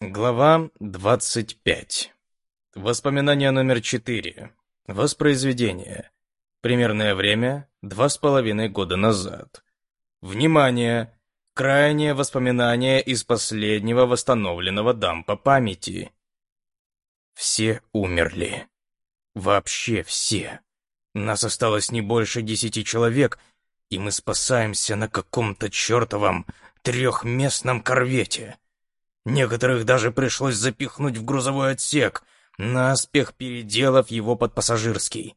Глава 25. Воспоминание номер 4. Воспроизведение. Примерное время – два с половиной года назад. Внимание! Крайнее воспоминание из последнего восстановленного дампа памяти. Все умерли. Вообще все. Нас осталось не больше десяти человек, и мы спасаемся на каком-то чертовом трехместном корвете. Некоторых даже пришлось запихнуть в грузовой отсек, наспех переделав его под пассажирский.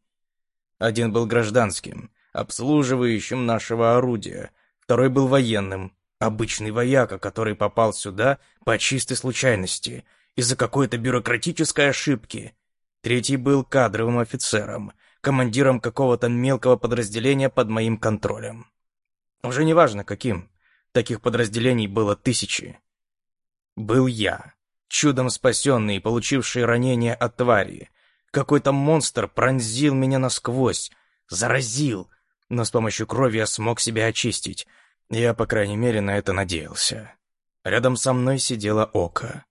Один был гражданским, обслуживающим нашего орудия, второй был военным, обычный вояка, который попал сюда по чистой случайности, из-за какой-то бюрократической ошибки. Третий был кадровым офицером, командиром какого-то мелкого подразделения под моим контролем. Уже неважно каким, таких подразделений было тысячи был я, чудом спасенный и получивший ранение от твари. Какой-то монстр пронзил меня насквозь, заразил, но с помощью крови я смог себя очистить. Я, по крайней мере, на это надеялся. Рядом со мной сидела Ока.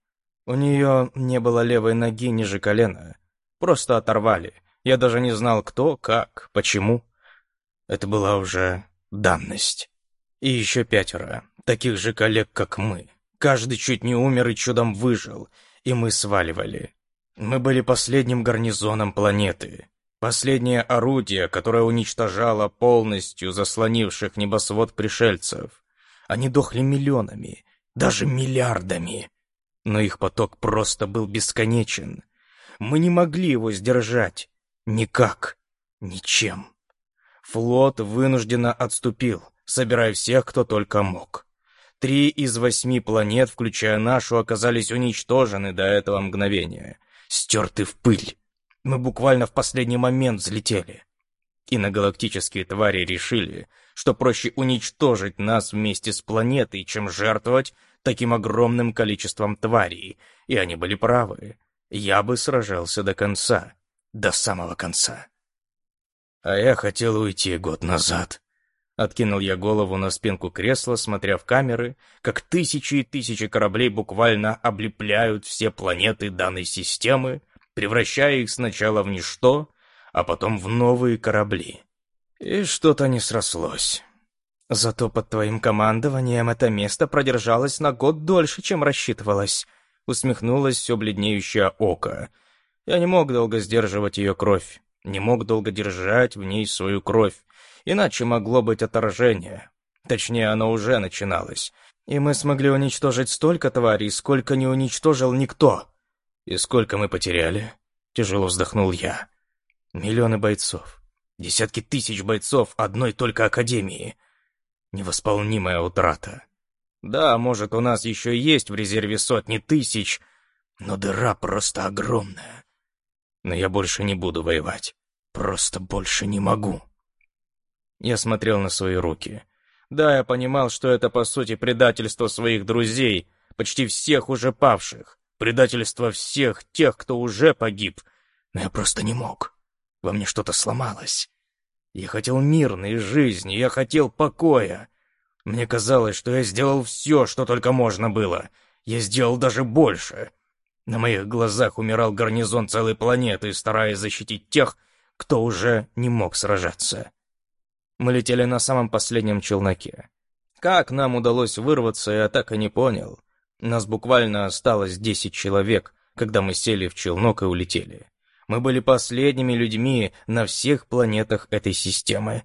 У нее не было левой ноги ниже колена. Просто оторвали. Я даже не знал, кто, как, почему. Это была уже данность. И еще пятеро, таких же коллег, как мы. Каждый чуть не умер и чудом выжил, и мы сваливали. Мы были последним гарнизоном планеты. Последнее орудие, которое уничтожало полностью заслонивших небосвод пришельцев. Они дохли миллионами, даже миллиардами. Но их поток просто был бесконечен. Мы не могли его сдержать. Никак. Ничем. Флот вынужденно отступил, собирая всех, кто только мог. Три из восьми планет, включая нашу, оказались уничтожены до этого мгновения. Стерты в пыль. Мы буквально в последний момент взлетели. И на галактические твари решили, что проще уничтожить нас вместе с планетой, чем жертвовать таким огромным количеством тварей. И они были правы. Я бы сражался до конца. До самого конца. А я хотел уйти год назад. Откинул я голову на спинку кресла, смотря в камеры, как тысячи и тысячи кораблей буквально облепляют все планеты данной системы, превращая их сначала в ничто, а потом в новые корабли. И что-то не срослось. Зато под твоим командованием это место продержалось на год дольше, чем рассчитывалось. Усмехнулось все бледнеющее око. Я не мог долго сдерживать ее кровь, не мог долго держать в ней свою кровь, Иначе могло быть отторжение. Точнее, оно уже начиналось. И мы смогли уничтожить столько тварей, сколько не уничтожил никто. И сколько мы потеряли? Тяжело вздохнул я. Миллионы бойцов. Десятки тысяч бойцов одной только Академии. Невосполнимая утрата. Да, может, у нас еще есть в резерве сотни тысяч, но дыра просто огромная. Но я больше не буду воевать. Просто больше не могу. Я смотрел на свои руки. Да, я понимал, что это по сути предательство своих друзей, почти всех уже павших, предательство всех тех, кто уже погиб. Но я просто не мог. Во мне что-то сломалось. Я хотел мирной жизни, я хотел покоя. Мне казалось, что я сделал все, что только можно было. Я сделал даже больше. На моих глазах умирал гарнизон целой планеты, стараясь защитить тех, кто уже не мог сражаться. Мы летели на самом последнем челноке. Как нам удалось вырваться, я так и не понял. Нас буквально осталось десять человек, когда мы сели в челнок и улетели. Мы были последними людьми на всех планетах этой системы.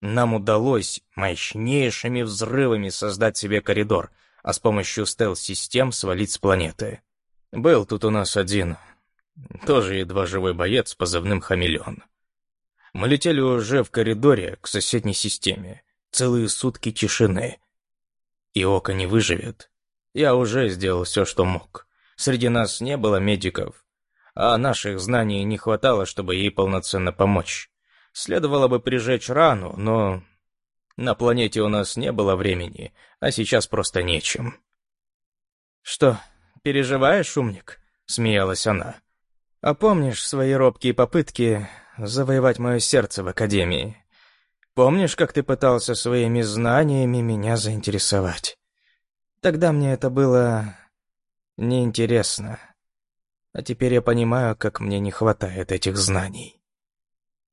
Нам удалось мощнейшими взрывами создать себе коридор, а с помощью стелс-систем свалить с планеты. Был тут у нас один, тоже едва живой боец позывным «Хамелеон». Мы летели уже в коридоре к соседней системе. Целые сутки тишины. И Ока не выживет. Я уже сделал все, что мог. Среди нас не было медиков, а наших знаний не хватало, чтобы ей полноценно помочь. Следовало бы прижечь рану, но на планете у нас не было времени, а сейчас просто нечем. «Что, переживаешь, умник?» — смеялась она. «А помнишь свои робкие попытки завоевать мое сердце в Академии. Помнишь, как ты пытался своими знаниями меня заинтересовать? Тогда мне это было неинтересно. А теперь я понимаю, как мне не хватает этих знаний.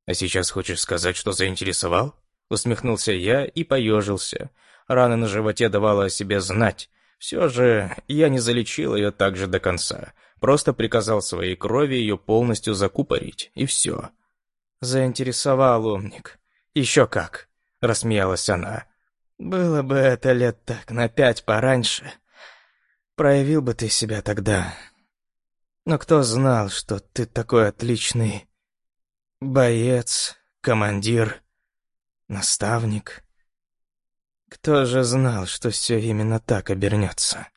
А сейчас хочешь сказать, что заинтересовал? Усмехнулся я и поежился. Рана на животе давала о себе знать. Все же я не залечил ее так же до конца. Просто приказал своей крови ее полностью закупорить, и все. Заинтересовал умник. Еще как, рассмеялась она. Было бы это лет так на пять пораньше. Проявил бы ты себя тогда. Но кто знал, что ты такой отличный боец, командир, наставник? Кто же знал, что все именно так обернется?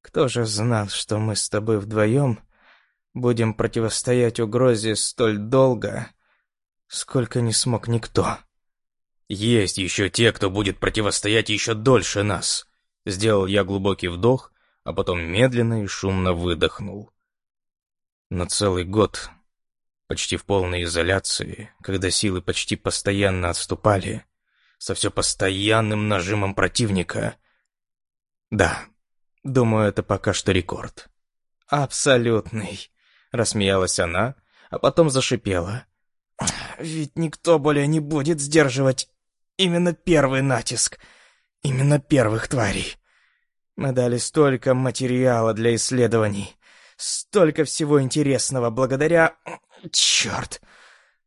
Кто же знал, что мы с тобой вдвоем будем противостоять угрозе столь долго, сколько не смог никто? Есть еще те, кто будет противостоять еще дольше нас. Сделал я глубокий вдох, а потом медленно и шумно выдохнул. Но целый год, почти в полной изоляции, когда силы почти постоянно отступали, со все постоянным нажимом противника. Да, думаю, это пока что рекорд. Абсолютный, рассмеялась она, а потом зашипела. Ведь никто более не будет сдерживать именно первый натиск, именно первых тварей. Мы дали столько материала для исследований, Столько всего интересного благодаря... Черт!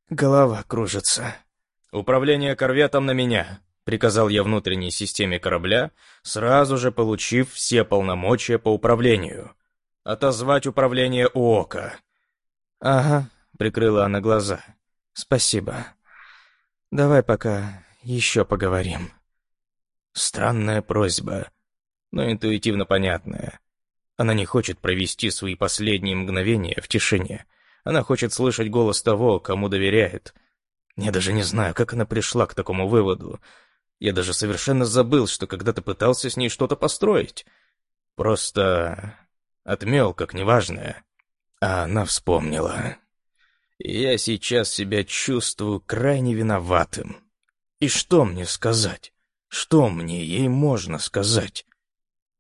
Голова кружится. «Управление корветом на меня», — приказал я внутренней системе корабля, сразу же получив все полномочия по управлению. «Отозвать управление у ока». «Ага», — прикрыла она глаза. «Спасибо. Давай пока еще поговорим». Странная просьба, но интуитивно понятная. Она не хочет провести свои последние мгновения в тишине. Она хочет слышать голос того, кому доверяет. Я даже не знаю, как она пришла к такому выводу. Я даже совершенно забыл, что когда-то пытался с ней что-то построить. Просто отмел как неважное. А она вспомнила. Я сейчас себя чувствую крайне виноватым. И что мне сказать? Что мне ей можно сказать?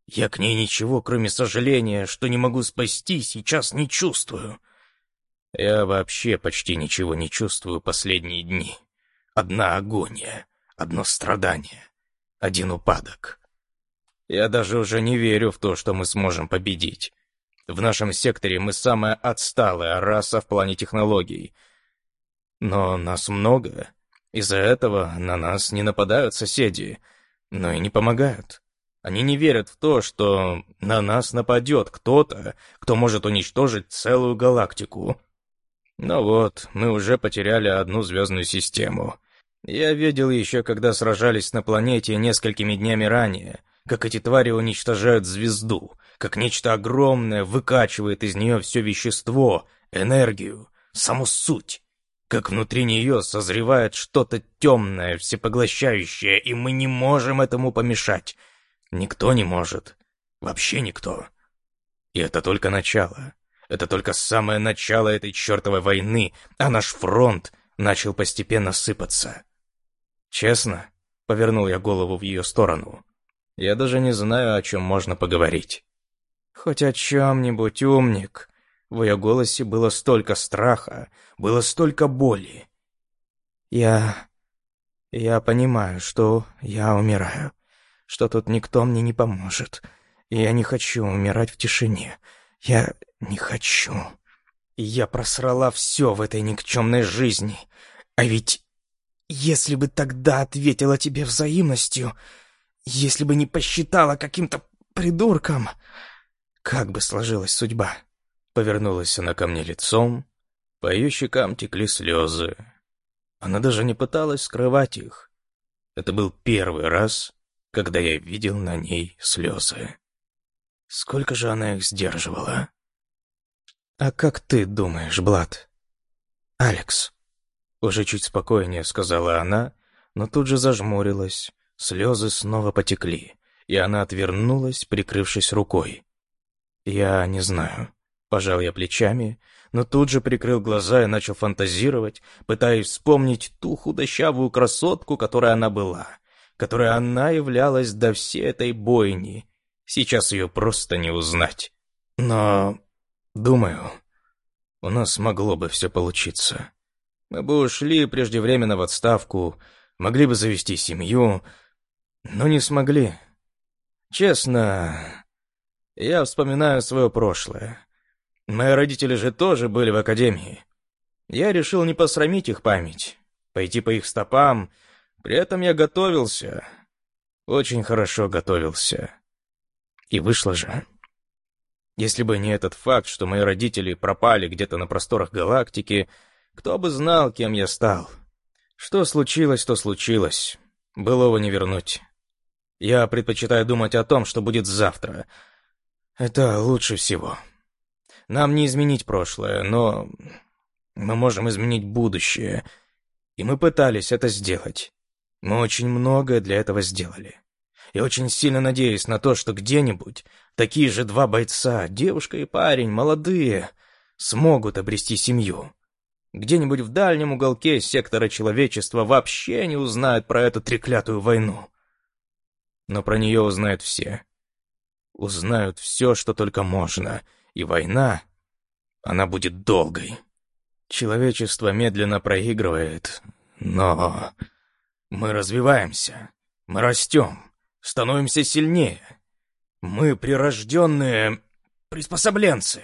Я к ней ничего, кроме сожаления, что не могу спасти, сейчас не чувствую. Я вообще почти ничего не чувствую последние дни. Одна агония, одно страдание, один упадок. Я даже уже не верю в то, что мы сможем победить. В нашем секторе мы самая отсталая раса в плане технологий. Но нас много. Из-за этого на нас не нападают соседи, но и не помогают. Они не верят в то, что на нас нападет кто-то, кто может уничтожить целую галактику. Но вот, мы уже потеряли одну звездную систему. Я видел еще, когда сражались на планете несколькими днями ранее, как эти твари уничтожают звезду, как нечто огромное выкачивает из нее все вещество, энергию, саму суть, как внутри нее созревает что-то темное, всепоглощающее, и мы не можем этому помешать. Никто не может. Вообще никто. И это только начало. Это только самое начало этой чертовой войны, а наш фронт начал постепенно сыпаться. Честно, повернул я голову в ее сторону. Я даже не знаю, о чем можно поговорить. Хоть о чем-нибудь, умник. В ее голосе было столько страха, было столько боли. Я... я понимаю, что я умираю что тут никто мне не поможет. И я не хочу умирать в тишине. Я не хочу. Я просрала все в этой никчемной жизни. А ведь если бы тогда ответила тебе взаимностью, если бы не посчитала каким-то придурком, как бы сложилась судьба? Повернулась она ко мне лицом, по ее щекам текли слезы. Она даже не пыталась скрывать их. Это был первый раз, когда я видел на ней слезы. Сколько же она их сдерживала? «А как ты думаешь, Блад?» «Алекс», — уже чуть спокойнее сказала она, но тут же зажмурилась, слезы снова потекли, и она отвернулась, прикрывшись рукой. «Я не знаю», — пожал я плечами, но тут же прикрыл глаза и начал фантазировать, пытаясь вспомнить ту худощавую красотку, которой она была — которой она являлась до всей этой бойни. Сейчас ее просто не узнать. Но, думаю, у нас могло бы все получиться. Мы бы ушли преждевременно в отставку, могли бы завести семью, но не смогли. Честно, я вспоминаю свое прошлое. Мои родители же тоже были в академии. Я решил не посрамить их память, пойти по их стопам. При этом я готовился. Очень хорошо готовился. И вышло же. Если бы не этот факт, что мои родители пропали где-то на просторах галактики, кто бы знал, кем я стал. Что случилось, то случилось. Былого не вернуть. Я предпочитаю думать о том, что будет завтра. Это лучше всего. Нам не изменить прошлое, но мы можем изменить будущее. И мы пытались это сделать. Мы очень многое для этого сделали. Я очень сильно надеюсь на то, что где-нибудь такие же два бойца, девушка и парень, молодые, смогут обрести семью. Где-нибудь в дальнем уголке сектора человечества вообще не узнают про эту треклятую войну. Но про нее узнают все. Узнают все, что только можно. И война, она будет долгой. Человечество медленно проигрывает, но мы развиваемся, мы растем становимся сильнее. Мы прирожденные приспособленцы.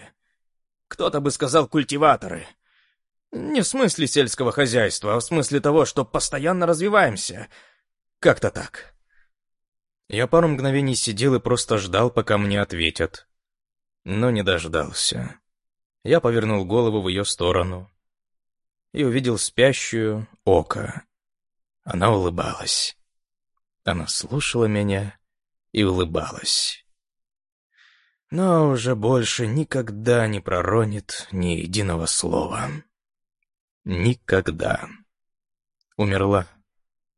Кто-то бы сказал культиваторы. Не в смысле сельского хозяйства, а в смысле того, что постоянно развиваемся. Как-то так. Я пару мгновений сидел и просто ждал, пока мне ответят. Но не дождался. Я повернул голову в ее сторону и увидел спящую око. Она улыбалась. Она слушала меня и улыбалась. Но уже больше никогда не проронит ни единого слова. Никогда. Умерла,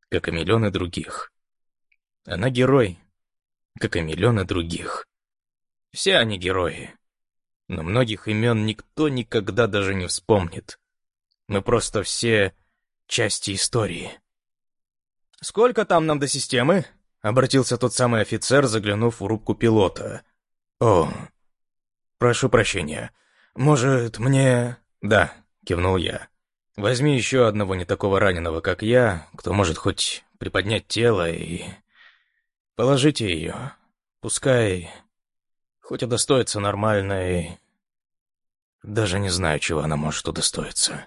как и миллионы других. Она герой, как и миллионы других. Все они герои. Но многих имен никто никогда даже не вспомнит. Мы просто все части истории. «Сколько там нам до системы?» — обратился тот самый офицер, заглянув в рубку пилота. «О, прошу прощения. Может, мне...» «Да», — кивнул я. «Возьми еще одного не такого раненого, как я, кто может хоть приподнять тело и... Положите ее. Пускай хоть удостоится нормальной... Даже не знаю, чего она может удостоиться».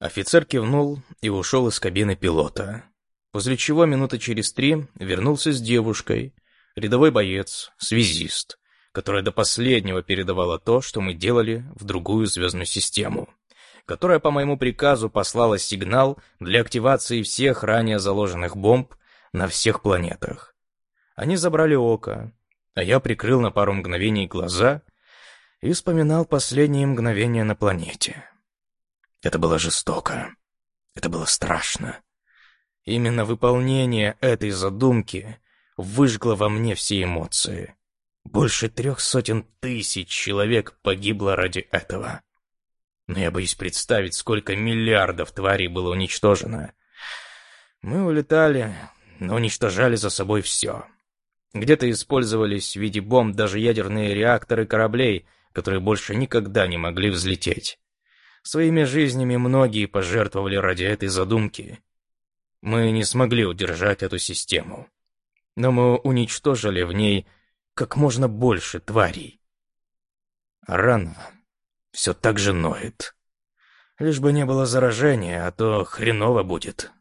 Офицер кивнул и ушел из кабины пилота после чего минуты через три вернулся с девушкой, рядовой боец, связист, которая до последнего передавала то, что мы делали в другую звездную систему, которая по моему приказу послала сигнал для активации всех ранее заложенных бомб на всех планетах. Они забрали око, а я прикрыл на пару мгновений глаза и вспоминал последние мгновения на планете. Это было жестоко. Это было страшно. Именно выполнение этой задумки выжгло во мне все эмоции. Больше трех сотен тысяч человек погибло ради этого. Но я боюсь представить, сколько миллиардов тварей было уничтожено. Мы улетали, но уничтожали за собой все. Где-то использовались в виде бомб даже ядерные реакторы кораблей, которые больше никогда не могли взлететь. Своими жизнями многие пожертвовали ради этой задумки, мы не смогли удержать эту систему. Но мы уничтожили в ней как можно больше тварей. А рана все так же ноет. Лишь бы не было заражения, а то хреново будет.